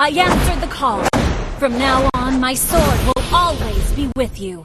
I answered the call. From now on, my sword will always be with you.